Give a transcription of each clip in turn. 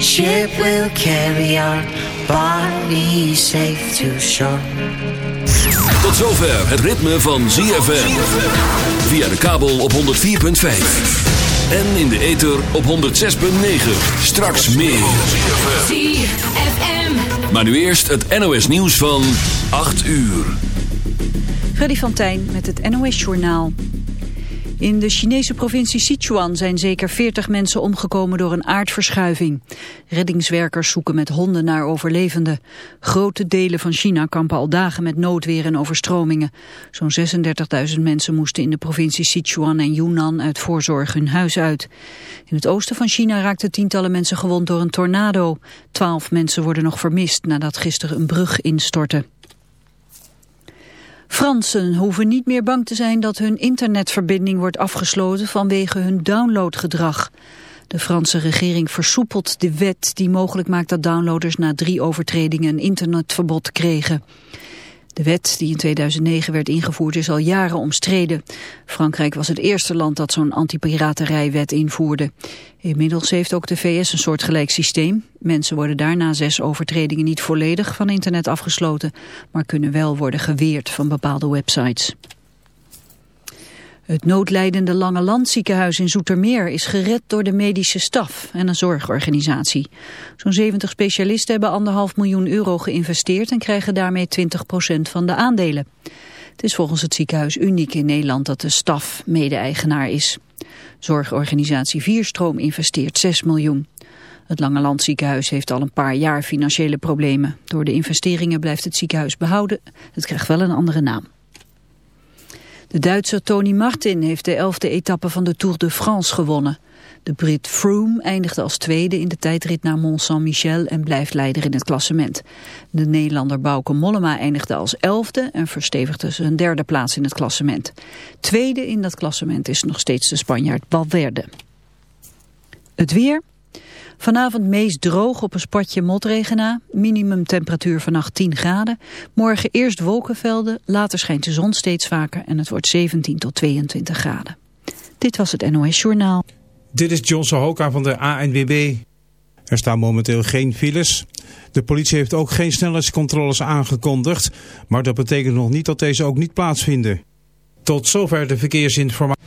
ship will carry our bodies safe to shore. Tot zover het ritme van ZFM. Via de kabel op 104.5. En in de ether op 106.9. Straks meer. ZFM. Maar nu eerst het NOS nieuws van 8 uur. Freddy van Tijn met het NOS-journaal. In de Chinese provincie Sichuan zijn zeker 40 mensen omgekomen door een aardverschuiving. Reddingswerkers zoeken met honden naar overlevenden. Grote delen van China kampen al dagen met noodweer en overstromingen. Zo'n 36.000 mensen moesten in de provincie Sichuan en Yunnan uit voorzorg hun huis uit. In het oosten van China raakten tientallen mensen gewond door een tornado. Twaalf mensen worden nog vermist nadat gisteren een brug instortte. Fransen hoeven niet meer bang te zijn dat hun internetverbinding wordt afgesloten vanwege hun downloadgedrag. De Franse regering versoepelt de wet die mogelijk maakt dat downloaders na drie overtredingen een internetverbod kregen. De wet die in 2009 werd ingevoerd is al jaren omstreden. Frankrijk was het eerste land dat zo'n antipiraterijwet invoerde. Inmiddels heeft ook de VS een soortgelijk systeem. Mensen worden daarna zes overtredingen niet volledig van internet afgesloten, maar kunnen wel worden geweerd van bepaalde websites. Het noodlijdende Lange Land ziekenhuis in Zoetermeer is gered door de medische staf en een zorgorganisatie. Zo'n 70 specialisten hebben anderhalf miljoen euro geïnvesteerd en krijgen daarmee 20% van de aandelen. Het is volgens het ziekenhuis uniek in Nederland dat de staf mede-eigenaar is. Zorgorganisatie Vierstroom investeert 6 miljoen. Het Lange Land ziekenhuis heeft al een paar jaar financiële problemen. Door de investeringen blijft het ziekenhuis behouden. Het krijgt wel een andere naam. De Duitser Tony Martin heeft de elfde etappe van de Tour de France gewonnen. De Brit Froome eindigde als tweede in de tijdrit naar Mont-Saint-Michel en blijft leider in het klassement. De Nederlander Bauke Mollema eindigde als elfde en verstevigde zijn derde plaats in het klassement. Tweede in dat klassement is nog steeds de Spanjaard Valverde. Het weer... Vanavond meest droog op een spatje motregen na. Minimumtemperatuur vannacht 10 graden. Morgen eerst wolkenvelden, later schijnt de zon steeds vaker en het wordt 17 tot 22 graden. Dit was het NOS Journaal. Dit is John Sohoka van de ANWB. Er staan momenteel geen files. De politie heeft ook geen snelheidscontroles aangekondigd, maar dat betekent nog niet dat deze ook niet plaatsvinden. Tot zover de verkeersinformatie.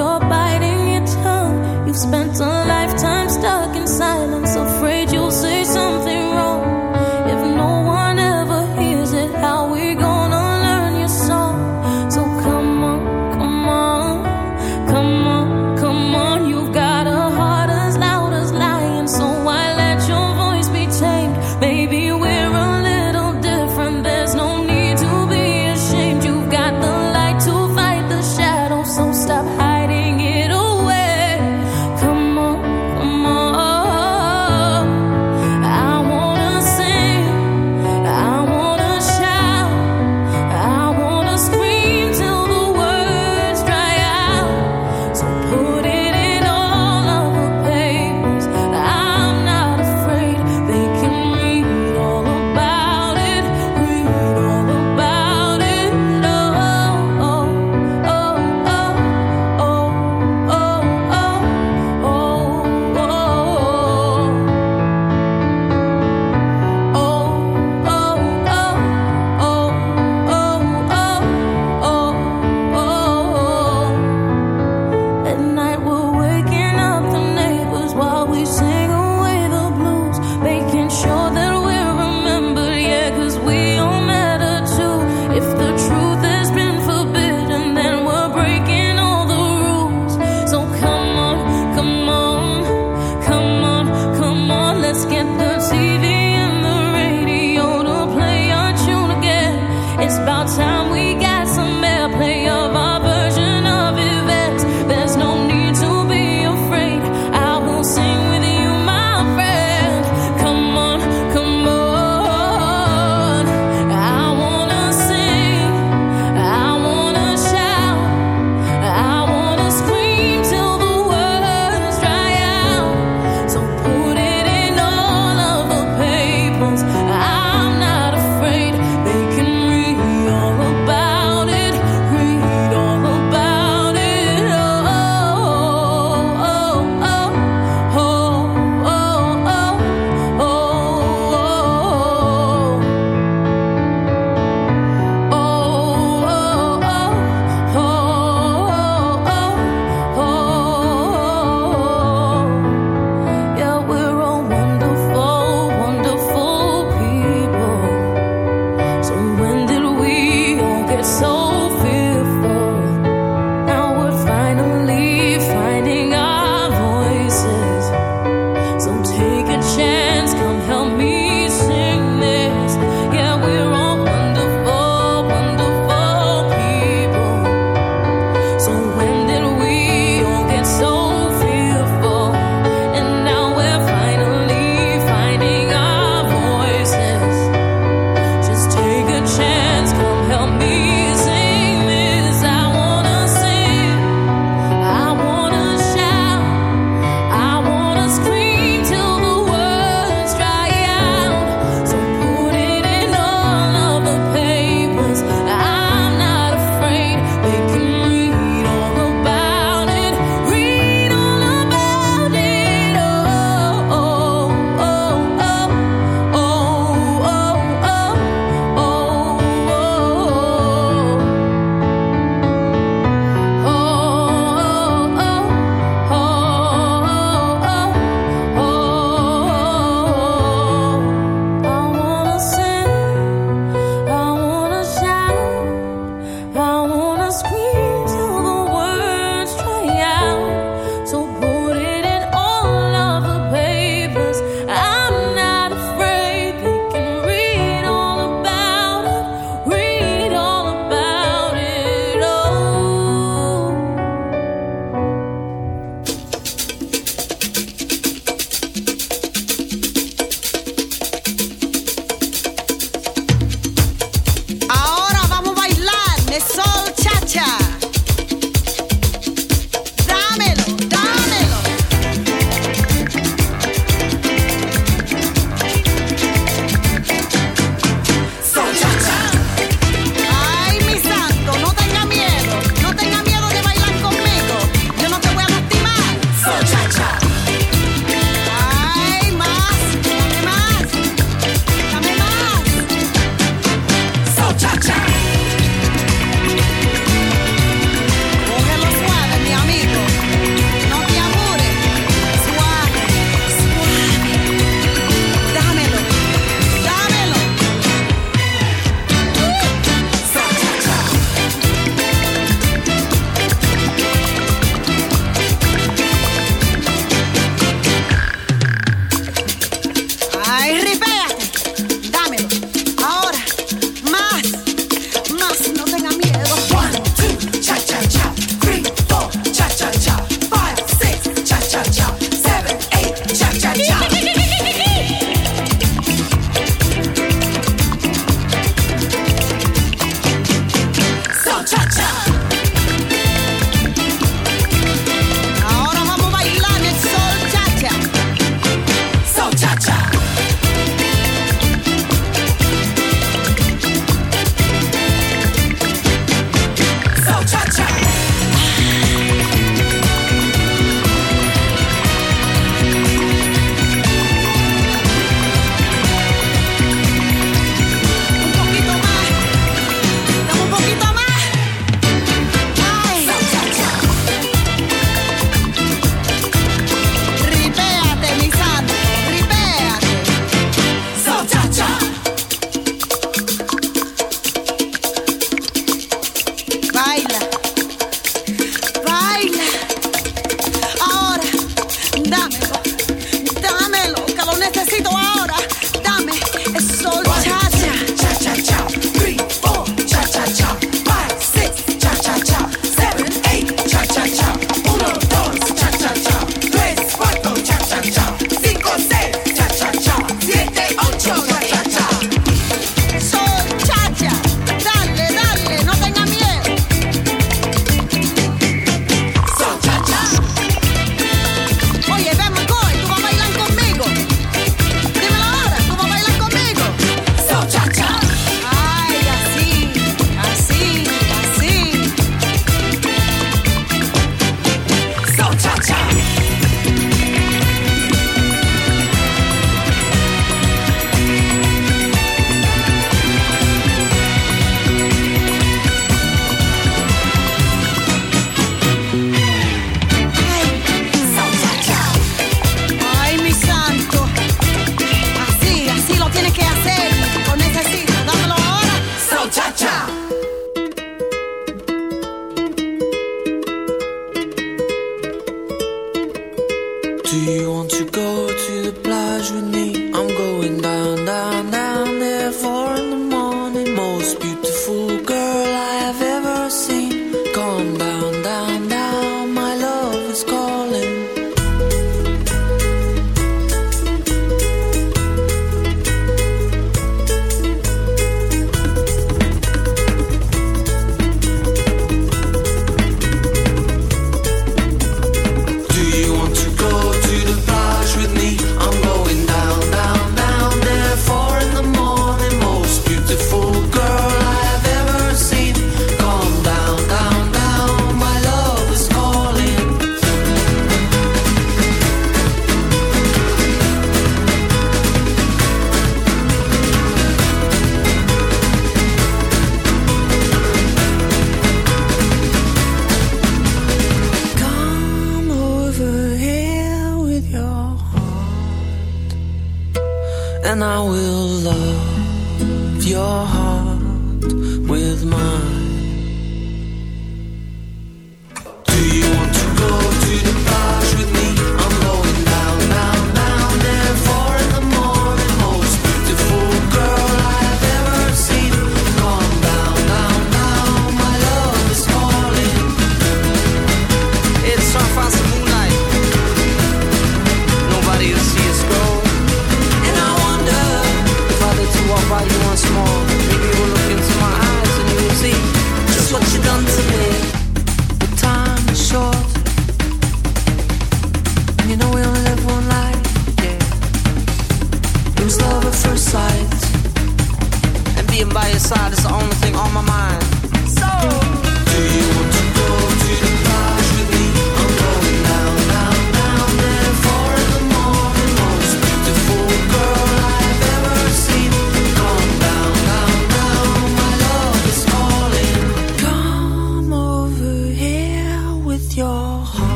you're biting your tongue. You've spent a lifetime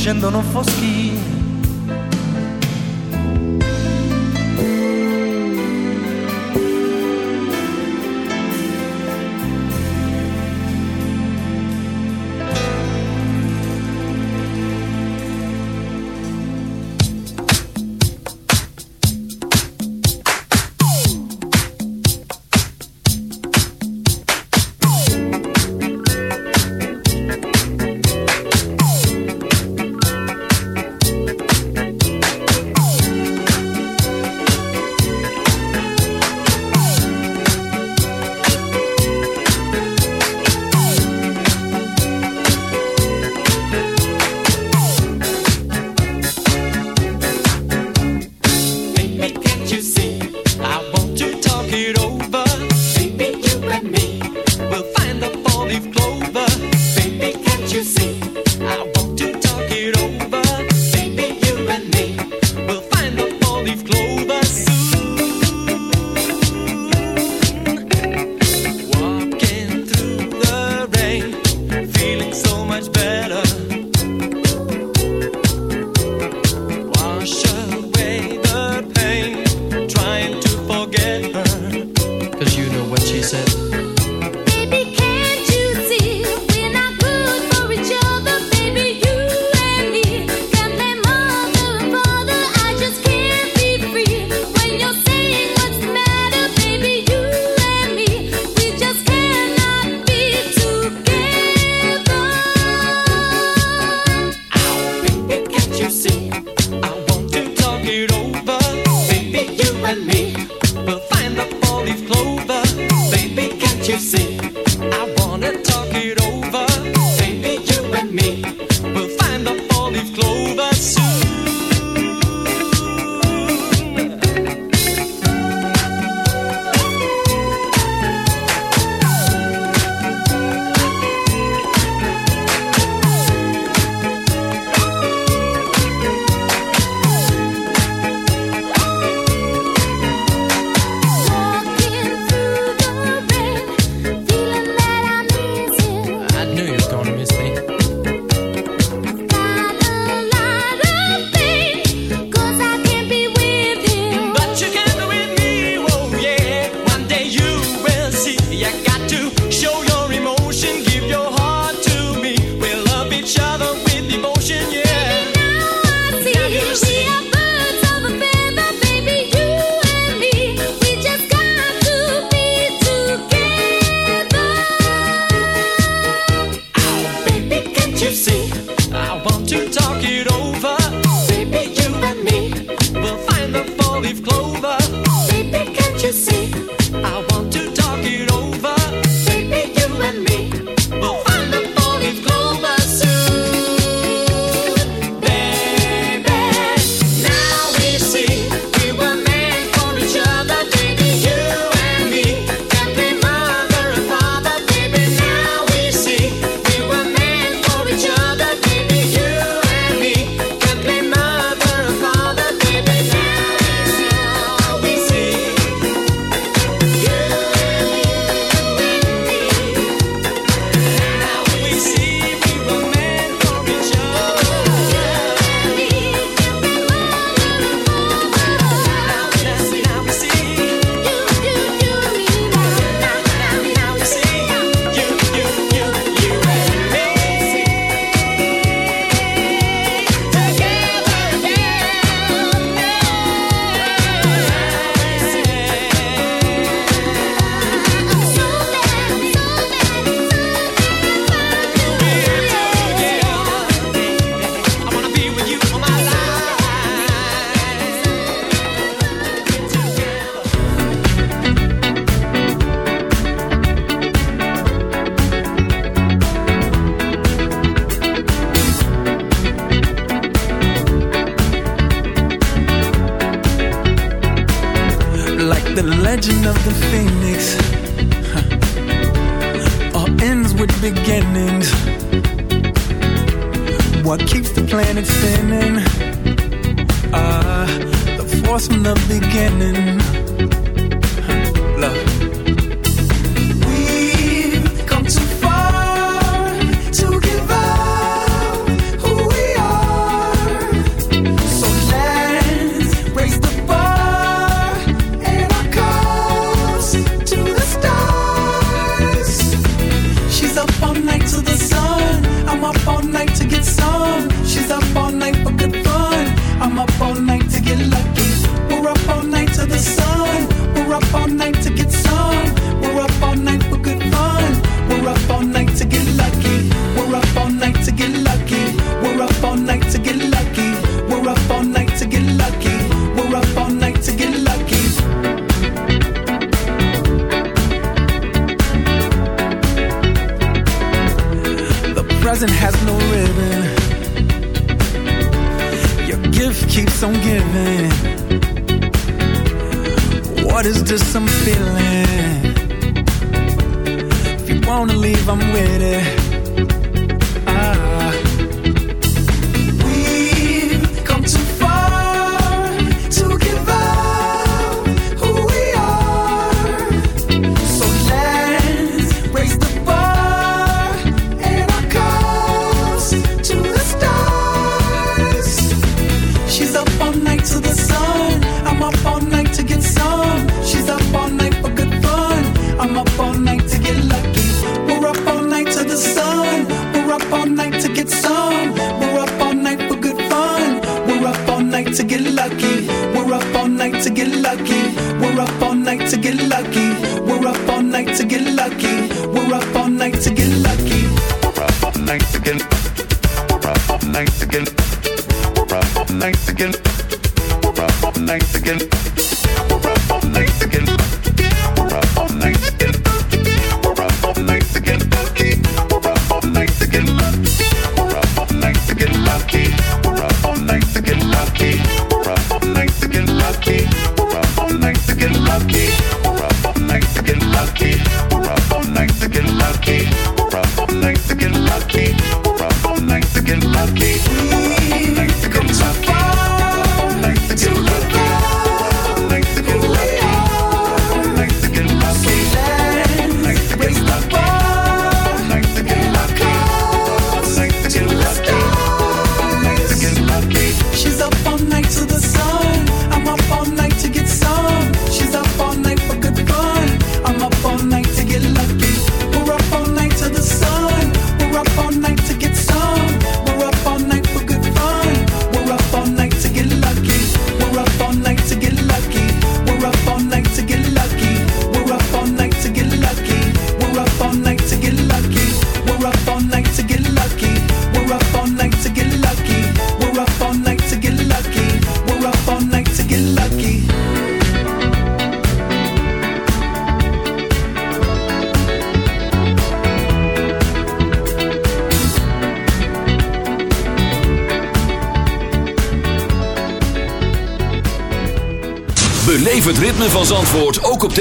scendono foschi.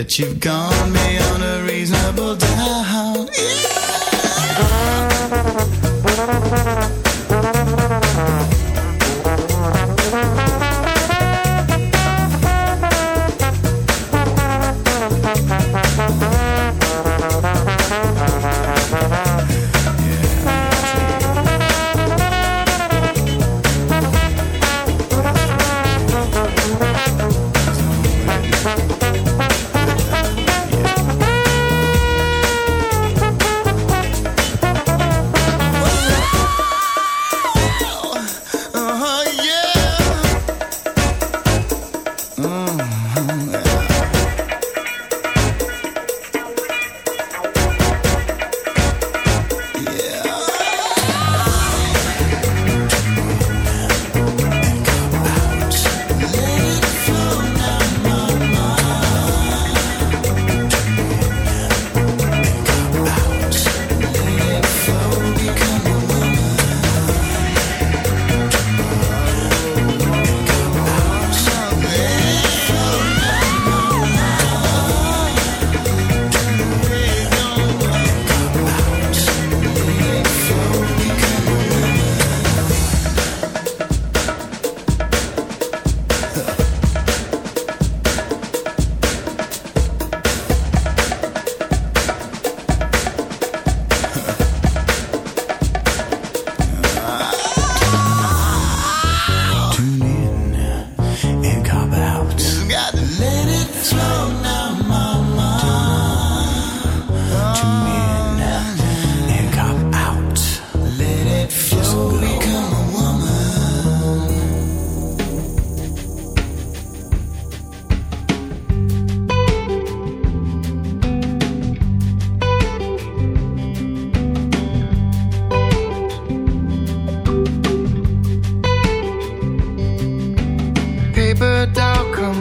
That you've gone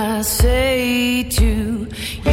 I say to you.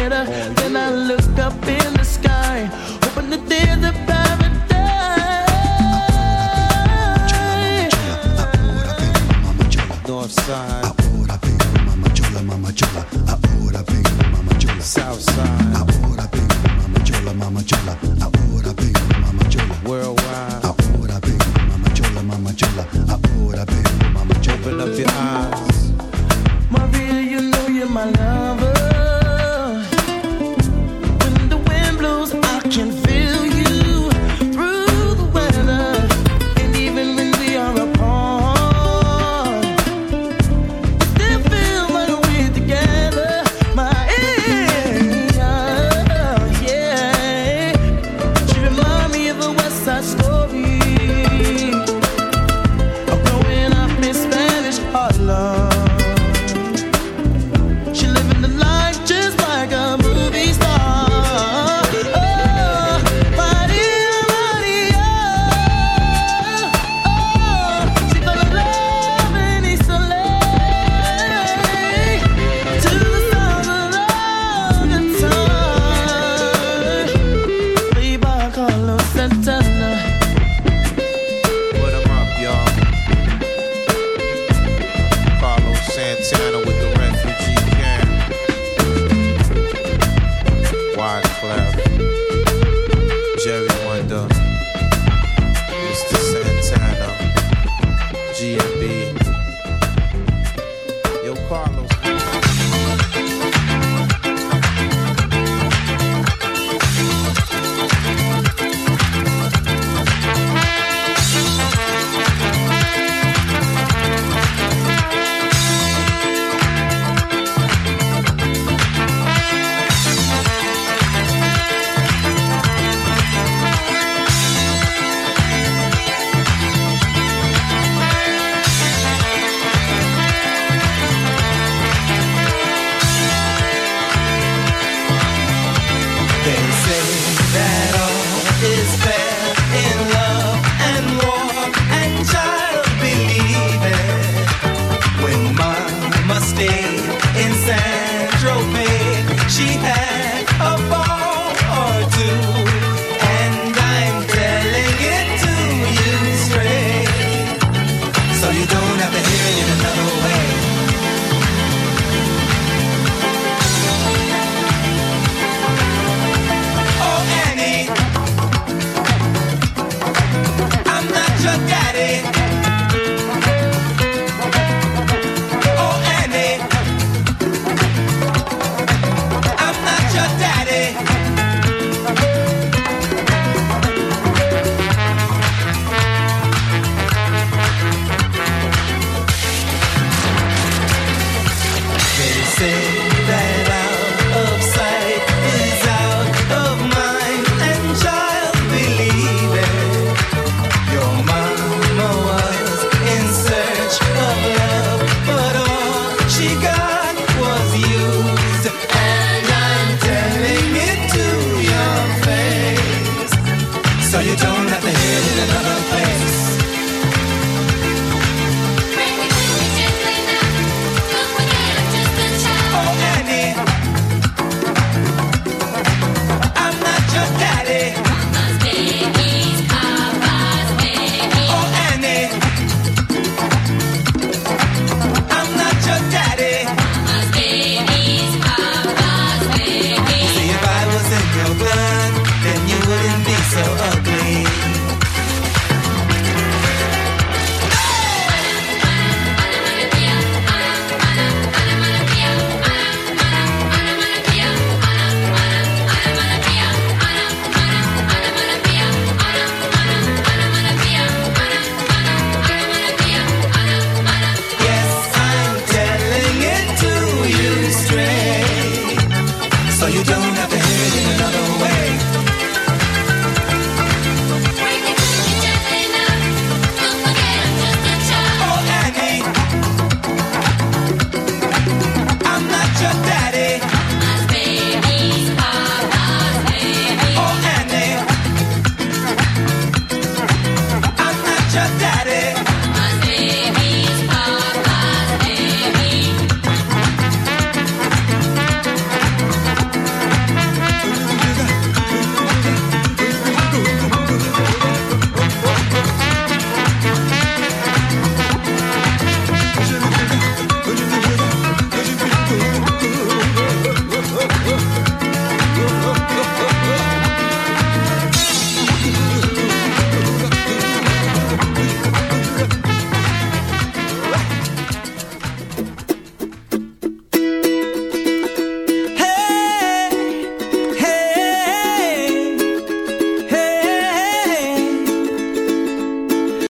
better. Oh, then yeah. I look up in the sky, hoping that there's a paradise. North side. Ahora mama chola, mama chola. Ahora mama chola. South side. Ahora mama chola, mama chola.